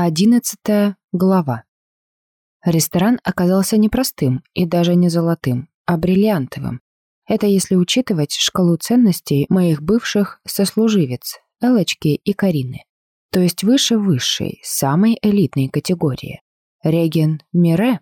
Одиннадцатая глава. Ресторан оказался не простым и даже не золотым, а бриллиантовым. Это если учитывать шкалу ценностей моих бывших сослуживец, Элочки и Карины. То есть выше высшей, самой элитной категории. Реген Мире.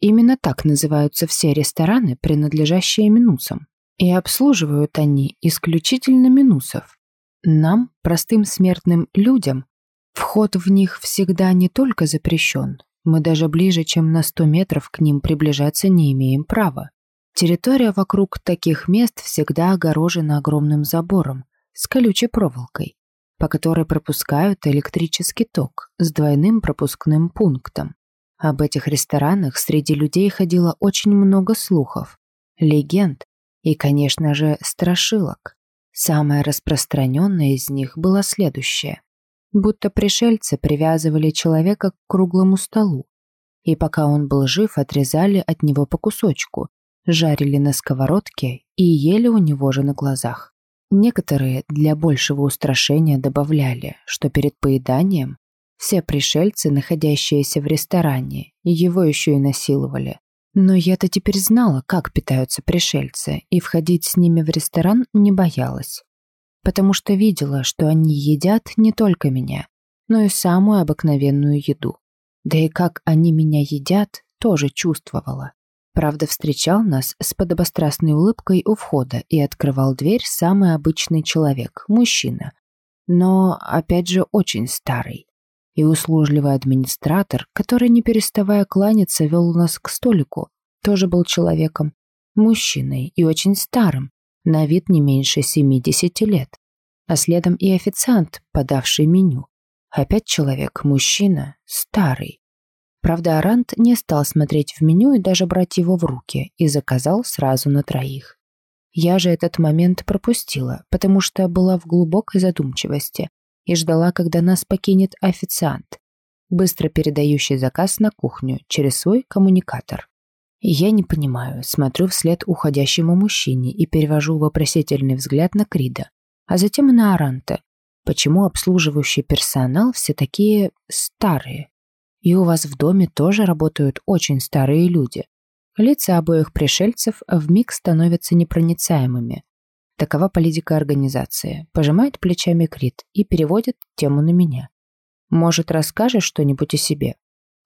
Именно так называются все рестораны, принадлежащие минусам. И обслуживают они исключительно минусов. Нам, простым смертным людям, Вход в них всегда не только запрещен, мы даже ближе, чем на 100 метров к ним приближаться не имеем права. Территория вокруг таких мест всегда огорожена огромным забором с колючей проволокой, по которой пропускают электрический ток с двойным пропускным пунктом. Об этих ресторанах среди людей ходило очень много слухов, легенд и, конечно же, страшилок. Самое распространенное из них было следующее будто пришельцы привязывали человека к круглому столу, и пока он был жив, отрезали от него по кусочку, жарили на сковородке и ели у него же на глазах. Некоторые для большего устрашения добавляли, что перед поеданием все пришельцы, находящиеся в ресторане, его еще и насиловали. Но я-то теперь знала, как питаются пришельцы, и входить с ними в ресторан не боялась потому что видела, что они едят не только меня, но и самую обыкновенную еду. Да и как они меня едят, тоже чувствовала. Правда, встречал нас с подобострастной улыбкой у входа и открывал дверь самый обычный человек, мужчина. Но, опять же, очень старый. И услужливый администратор, который, не переставая кланяться, вел нас к столику, тоже был человеком, мужчиной и очень старым, на вид не меньше 70 лет. А следом и официант, подавший меню. Опять человек, мужчина, старый. Правда, Арант не стал смотреть в меню и даже брать его в руки, и заказал сразу на троих. Я же этот момент пропустила, потому что была в глубокой задумчивости и ждала, когда нас покинет официант, быстро передающий заказ на кухню через свой коммуникатор. Я не понимаю, смотрю вслед уходящему мужчине и перевожу вопросительный взгляд на Крида, а затем на Аранте. Почему обслуживающий персонал все такие старые? И у вас в доме тоже работают очень старые люди. Лица обоих пришельцев вмиг становятся непроницаемыми. Такова политика организации. Пожимает плечами Крит и переводит тему на меня. Может, расскажешь что-нибудь о себе?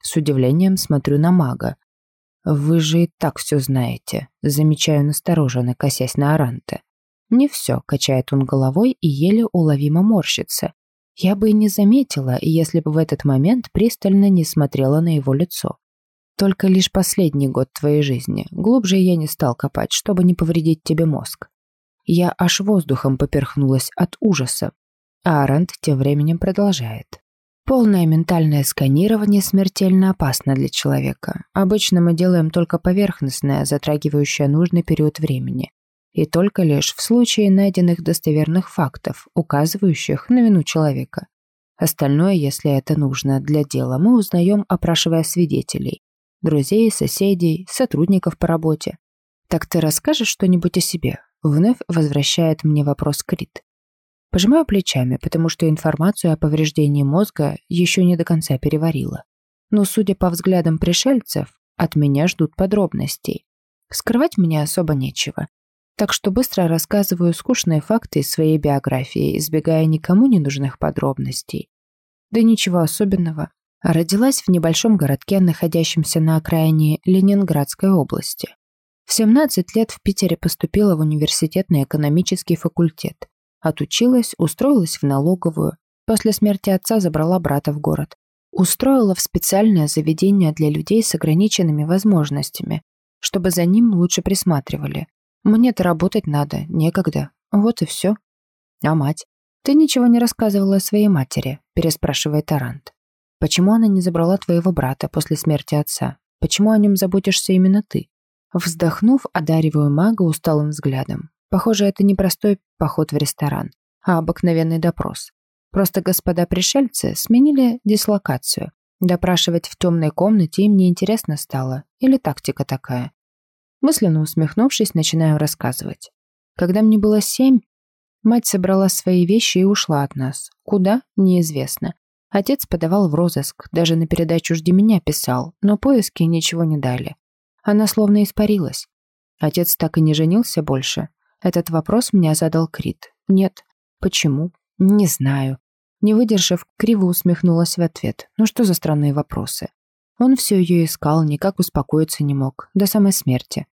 С удивлением смотрю на мага, «Вы же и так все знаете», — замечаю настороженно, косясь на Аранте. «Не все», — качает он головой и еле уловимо морщится. Я бы и не заметила, если бы в этот момент пристально не смотрела на его лицо. Только лишь последний год твоей жизни. Глубже я не стал копать, чтобы не повредить тебе мозг. Я аж воздухом поперхнулась от ужаса. А Арант тем временем продолжает. Полное ментальное сканирование смертельно опасно для человека. Обычно мы делаем только поверхностное, затрагивающее нужный период времени. И только лишь в случае найденных достоверных фактов, указывающих на вину человека. Остальное, если это нужно для дела, мы узнаем, опрашивая свидетелей, друзей, соседей, сотрудников по работе. «Так ты расскажешь что-нибудь о себе?» Вновь возвращает мне вопрос Крит. Пожимаю плечами, потому что информацию о повреждении мозга еще не до конца переварила. Но, судя по взглядам пришельцев, от меня ждут подробностей. Скрывать мне особо нечего. Так что быстро рассказываю скучные факты из своей биографии, избегая никому не нужных подробностей. Да ничего особенного. Родилась в небольшом городке, находящемся на окраине Ленинградской области. В 17 лет в Питере поступила в университет на экономический факультет. Отучилась, устроилась в налоговую. После смерти отца забрала брата в город. Устроила в специальное заведение для людей с ограниченными возможностями, чтобы за ним лучше присматривали. Мне-то работать надо, некогда. Вот и все. А мать? Ты ничего не рассказывала о своей матери, переспрашивает Тарант. Почему она не забрала твоего брата после смерти отца? Почему о нем заботишься именно ты? Вздохнув, одариваю мага усталым взглядом. Похоже, это не простой поход в ресторан, а обыкновенный допрос. Просто господа пришельцы сменили дислокацию. Допрашивать в темной комнате им неинтересно стало. Или тактика такая. Мысленно усмехнувшись, начинаю рассказывать. Когда мне было семь, мать собрала свои вещи и ушла от нас. Куда? Неизвестно. Отец подавал в розыск, даже на передачу «Жди меня» писал, но поиски ничего не дали. Она словно испарилась. Отец так и не женился больше. Этот вопрос меня задал Крит. Нет. Почему? Не знаю. Не выдержав, криво усмехнулась в ответ. Ну что за странные вопросы? Он все ее искал, никак успокоиться не мог, до самой смерти.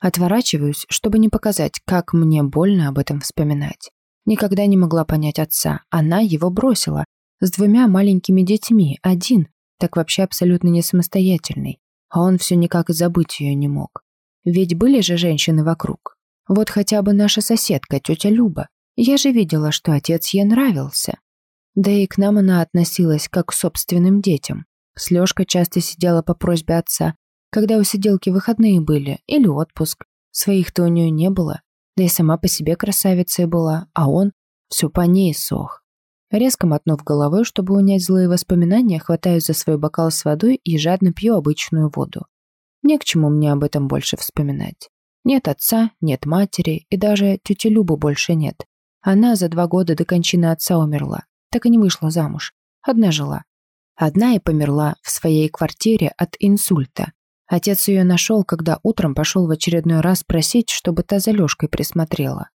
Отворачиваюсь, чтобы не показать, как мне больно об этом вспоминать. Никогда не могла понять отца. Она его бросила, с двумя маленькими детьми, один, так вообще абсолютно не самостоятельный, а он все никак забыть ее не мог. Ведь были же женщины вокруг. Вот хотя бы наша соседка, тетя Люба. Я же видела, что отец ей нравился. Да и к нам она относилась как к собственным детям. С Лёшкой часто сидела по просьбе отца, когда у сиделки выходные были или отпуск. Своих-то у нее не было, да и сама по себе красавицей была, а он все по ней сох. Резко мотнув головой, чтобы унять злые воспоминания, хватаюсь за свой бокал с водой и жадно пью обычную воду. Не к чему мне об этом больше вспоминать. Нет отца, нет матери, и даже тети Любы больше нет. Она за два года до кончины отца умерла, так и не вышла замуж. Одна жила. Одна и померла в своей квартире от инсульта. Отец ее нашел, когда утром пошел в очередной раз просить, чтобы та за Лешкой присмотрела.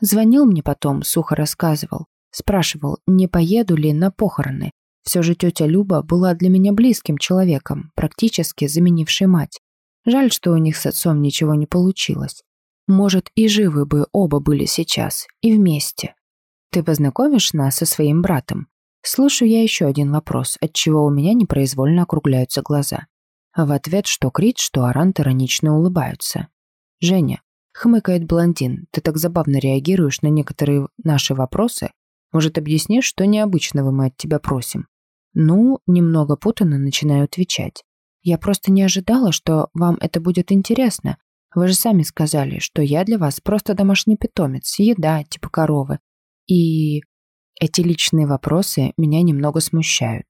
Звонил мне потом, сухо рассказывал. Спрашивал, не поеду ли на похороны. Все же тетя Люба была для меня близким человеком, практически заменившей мать. Жаль, что у них с отцом ничего не получилось. Может, и живы бы оба были сейчас, и вместе. Ты познакомишь нас со своим братом? Слышу я еще один вопрос, от чего у меня непроизвольно округляются глаза. В ответ что Крит, что Арант иронично улыбаются. «Женя», — хмыкает блондин, «ты так забавно реагируешь на некоторые наши вопросы, может, объяснишь, что необычного мы от тебя просим?» Ну, немного путанно начинаю отвечать. Я просто не ожидала, что вам это будет интересно. Вы же сами сказали, что я для вас просто домашний питомец, еда, типа коровы. И эти личные вопросы меня немного смущают.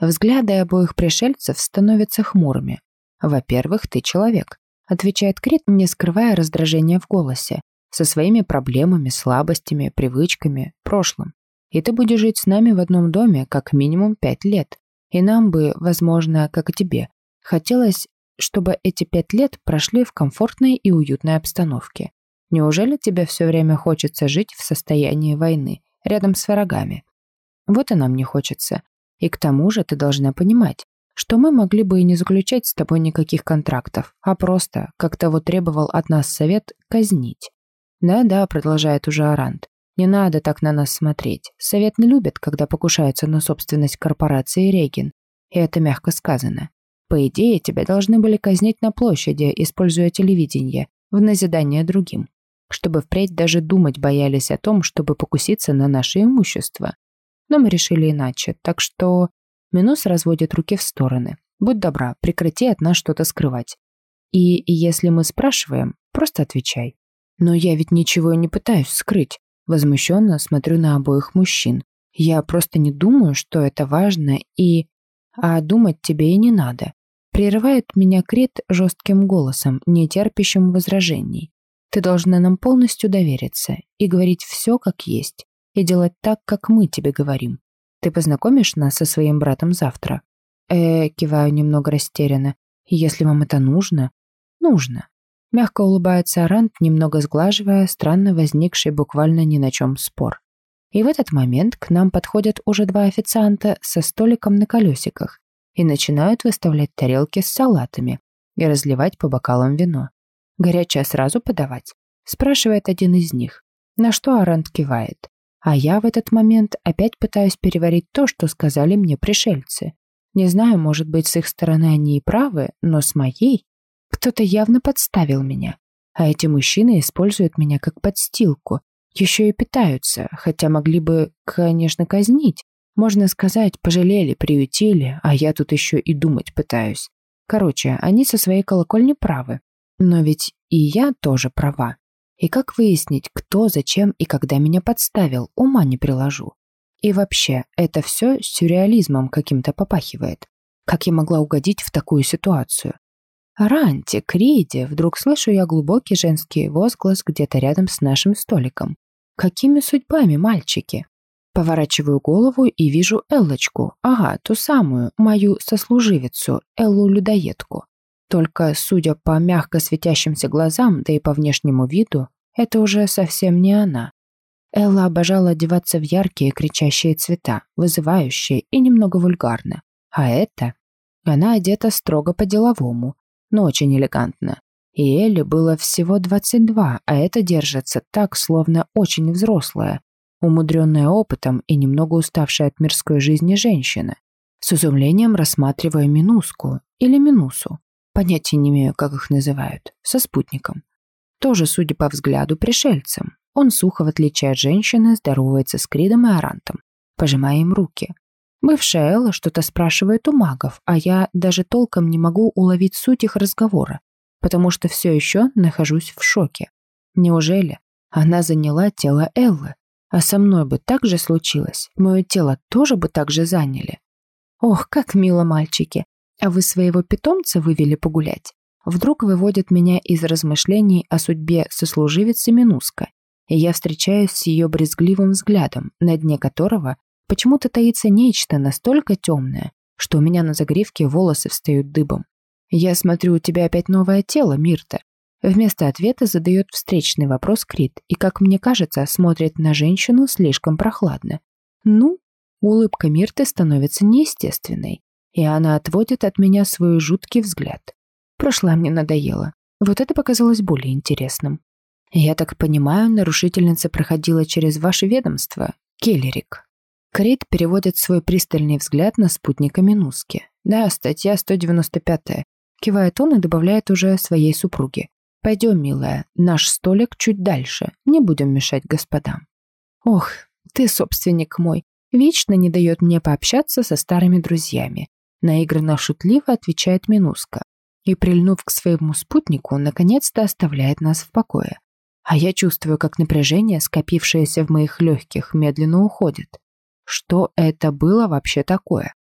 Взгляды обоих пришельцев становятся хмурыми. «Во-первых, ты человек», — отвечает Крит, не скрывая раздражения в голосе со своими проблемами, слабостями, привычками, прошлым. И ты будешь жить с нами в одном доме как минимум пять лет. И нам бы, возможно, как и тебе, хотелось, чтобы эти пять лет прошли в комфортной и уютной обстановке. Неужели тебе все время хочется жить в состоянии войны, рядом с врагами? Вот и нам не хочется. И к тому же ты должна понимать, что мы могли бы и не заключать с тобой никаких контрактов, а просто, как того требовал от нас совет, казнить. «Да-да», — продолжает уже Арант. «Не надо так на нас смотреть. Совет не любит, когда покушаются на собственность корпорации Регин. И это мягко сказано. По идее, тебя должны были казнить на площади, используя телевидение, в назидание другим. Чтобы впредь даже думать боялись о том, чтобы покуситься на наше имущество. Но мы решили иначе, так что... Минус разводит руки в стороны. Будь добра, прекрати от нас что-то скрывать. И если мы спрашиваем, просто отвечай. Но я ведь ничего не пытаюсь скрыть. Возмущенно смотрю на обоих мужчин. Я просто не думаю, что это важно и... А думать тебе и не надо. Прерывает меня Крит жестким голосом, не терпящим возражений. Ты должна нам полностью довериться и говорить все как есть, и делать так, как мы тебе говорим. Ты познакомишь нас со своим братом завтра? Э, киваю немного растерянно. Если вам это нужно? Нужно. Мягко улыбается Арант, немного сглаживая странно возникший буквально ни на чем спор. И в этот момент к нам подходят уже два официанта со столиком на колесиках и начинают выставлять тарелки с салатами и разливать по бокалам вино. «Горячее сразу подавать?» – спрашивает один из них, на что Арант кивает. А я в этот момент опять пытаюсь переварить то, что сказали мне пришельцы. Не знаю, может быть, с их стороны они и правы, но с моей кто-то явно подставил меня. А эти мужчины используют меня как подстилку. Еще и питаются, хотя могли бы, конечно, казнить. Можно сказать, пожалели, приютили, а я тут еще и думать пытаюсь. Короче, они со своей колокольни правы. Но ведь и я тоже права. И как выяснить, кто, зачем и когда меня подставил, ума не приложу. И вообще, это все сюрреализмом каким-то попахивает. Как я могла угодить в такую ситуацию? «Ранти, Криди!» Вдруг слышу я глубокий женский возглас где-то рядом с нашим столиком. «Какими судьбами, мальчики?» Поворачиваю голову и вижу Эллочку. Ага, ту самую, мою сослуживицу, Эллу-людоедку. Только, судя по мягко светящимся глазам, да и по внешнему виду, это уже совсем не она. Элла обожала одеваться в яркие кричащие цвета, вызывающие и немного вульгарно. А это... Она одета строго по-деловому, но очень элегантно. И Элли было всего 22, а это держится так, словно очень взрослая, умудренная опытом и немного уставшая от мирской жизни женщина. С изумлением рассматривая Минуску или Минусу. Понятия не имею, как их называют. Со спутником. Тоже, судя по взгляду, пришельцем. Он сухо, в отличие от женщины, здоровается с Кридом и Арантом, пожимая им руки. Бывшая Элла что-то спрашивает у магов, а я даже толком не могу уловить суть их разговора, потому что все еще нахожусь в шоке. Неужели она заняла тело Эллы? А со мной бы так же случилось? Мое тело тоже бы так же заняли? Ох, как мило, мальчики! А вы своего питомца вывели погулять? Вдруг выводит меня из размышлений о судьбе сослуживицы Минуска, и я встречаюсь с ее брезгливым взглядом, на дне которого почему-то таится нечто настолько темное, что у меня на загривке волосы встают дыбом. «Я смотрю, у тебя опять новое тело, Мирта», Вместо ответа задает встречный вопрос Крит и, как мне кажется, смотрит на женщину слишком прохладно. Ну, улыбка Мирты становится неестественной, и она отводит от меня свой жуткий взгляд. Прошлое мне надоело. Вот это показалось более интересным. Я так понимаю, нарушительница проходила через ваше ведомство, Келлерик. Крит переводит свой пристальный взгляд на спутника Минуски. Да, статья 195. Кивает он и добавляет уже своей супруге. Пойдем, милая, наш столик чуть дальше, не будем мешать господам. Ох, ты, собственник мой, вечно не дает мне пообщаться со старыми друзьями. Наигранно шутливо отвечает Минуска. И, прильнув к своему спутнику, наконец-то оставляет нас в покое. А я чувствую, как напряжение, скопившееся в моих легких, медленно уходит. Что это было вообще такое?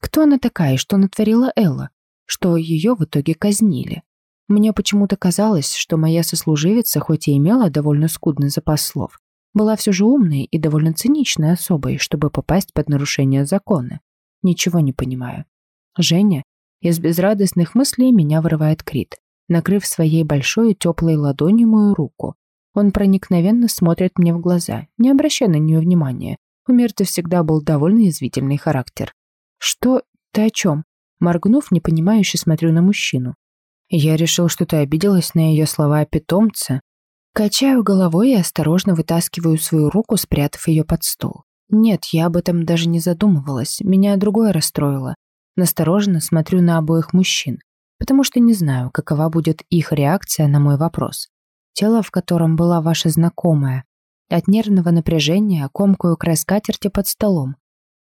Кто она такая и что натворила Элла? Что ее в итоге казнили? Мне почему-то казалось, что моя сослуживица, хоть и имела довольно скудный запас слов, была все же умной и довольно циничной особой, чтобы попасть под нарушение закона. Ничего не понимаю. Женя из безрадостных мыслей меня вырывает Крит, накрыв своей большой и теплой ладонью мою руку. Он проникновенно смотрит мне в глаза, не обращая на нее внимания. У Мирты всегда был довольно язвительный характер. «Что? Ты о чем?» Моргнув, непонимающе смотрю на мужчину. Я решил, что ты обиделась на ее слова о питомце. Качаю головой и осторожно вытаскиваю свою руку, спрятав ее под стол. Нет, я об этом даже не задумывалась. Меня другое расстроило. Настороженно смотрю на обоих мужчин, потому что не знаю, какова будет их реакция на мой вопрос. Тело, в котором была ваша знакомая. От нервного напряжения комкую край скатерти под столом.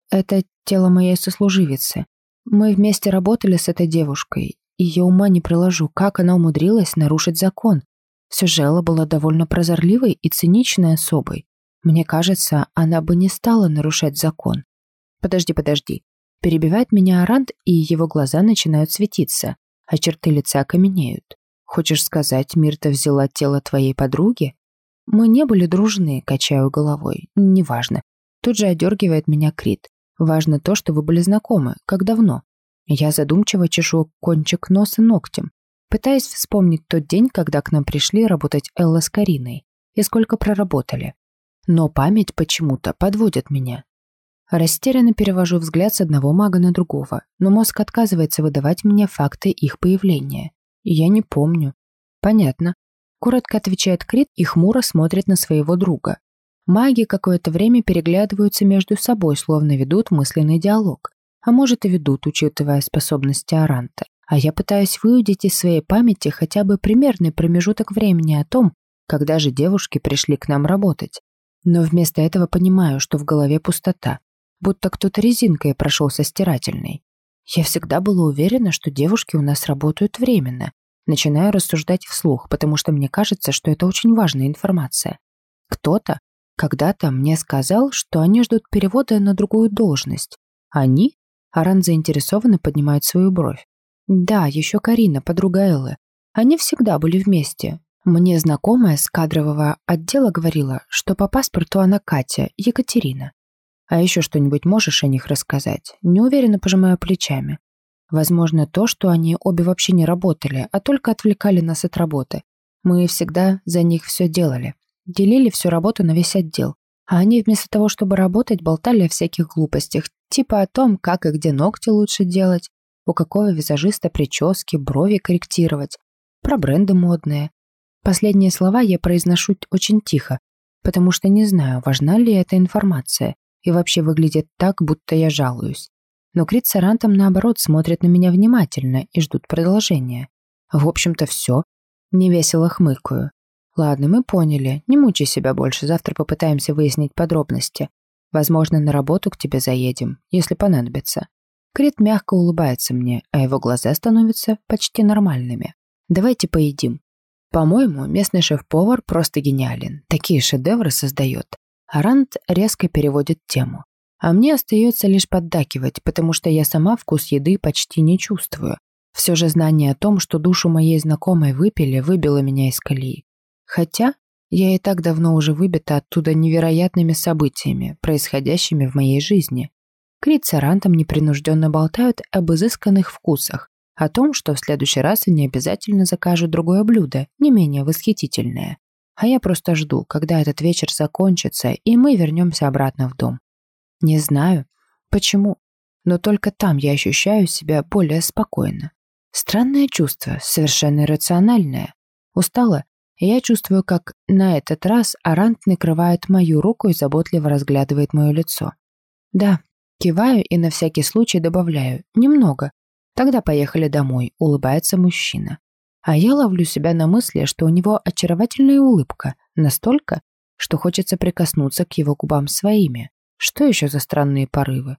Это тело моей сослуживицы. Мы вместе работали с этой девушкой, ее ума не приложу, как она умудрилась нарушить закон. Все же Элла была довольно прозорливой и циничной особой. Мне кажется, она бы не стала нарушать закон. Подожди, подожди. Перебивает меня Арант, и его глаза начинают светиться, а черты лица каменеют. Хочешь сказать, Мирта взяла тело твоей подруги? Мы не были дружны, качаю головой. Неважно. Тут же одергивает меня Крит. Важно то, что вы были знакомы. Как давно? Я задумчиво чешу кончик носа ногтем, пытаясь вспомнить тот день, когда к нам пришли работать Элла с Кариной, и сколько проработали. Но память почему-то подводит меня. Растерянно перевожу взгляд с одного мага на другого, но мозг отказывается выдавать мне факты их появления. И я не помню. Понятно. Коротко отвечает Крит и хмуро смотрит на своего друга. Маги какое-то время переглядываются между собой, словно ведут мысленный диалог а может и ведут, учитывая способности Аранта. А я пытаюсь выудить из своей памяти хотя бы примерный промежуток времени о том, когда же девушки пришли к нам работать. Но вместо этого понимаю, что в голове пустота, будто кто-то резинкой прошел со стирательной. Я всегда была уверена, что девушки у нас работают временно. Начинаю рассуждать вслух, потому что мне кажется, что это очень важная информация. Кто-то когда-то мне сказал, что они ждут перевода на другую должность. Они Аран заинтересованно поднимает свою бровь. Да, еще Карина, подруга Эллы. Они всегда были вместе. Мне знакомая с кадрового отдела говорила, что по паспорту она Катя, Екатерина. А еще что-нибудь можешь о них рассказать? Неуверенно пожимаю плечами. Возможно, то, что они обе вообще не работали, а только отвлекали нас от работы. Мы всегда за них все делали. Делили всю работу на весь отдел. А они вместо того, чтобы работать, болтали о всяких глупостях, типа о том, как и где ногти лучше делать, у какого визажиста прически, брови корректировать, про бренды модные. Последние слова я произношу очень тихо, потому что не знаю, важна ли эта информация, и вообще выглядит так, будто я жалуюсь. Но Крит с наоборот, смотрят на меня внимательно и ждут продолжения. В общем-то, все. Невесело хмыкаю. Ладно, мы поняли. Не мучай себя больше, завтра попытаемся выяснить подробности. Возможно, на работу к тебе заедем, если понадобится. Крит мягко улыбается мне, а его глаза становятся почти нормальными. Давайте поедим. По-моему, местный шеф-повар просто гениален. Такие шедевры создает. Арант резко переводит тему. А мне остается лишь поддакивать, потому что я сама вкус еды почти не чувствую. Все же знание о том, что душу моей знакомой выпили, выбило меня из колеи. Хотя я и так давно уже выбита оттуда невероятными событиями, происходящими в моей жизни. Крит с Арантом непринужденно болтают об изысканных вкусах, о том, что в следующий раз они обязательно закажут другое блюдо, не менее восхитительное. А я просто жду, когда этот вечер закончится, и мы вернемся обратно в дом. Не знаю, почему, но только там я ощущаю себя более спокойно. Странное чувство, совершенно иррациональное. Устала я чувствую, как на этот раз Арант накрывает мою руку и заботливо разглядывает мое лицо. Да, киваю и на всякий случай добавляю. Немного. Тогда поехали домой, улыбается мужчина. А я ловлю себя на мысли, что у него очаровательная улыбка, настолько, что хочется прикоснуться к его губам своими. Что еще за странные порывы?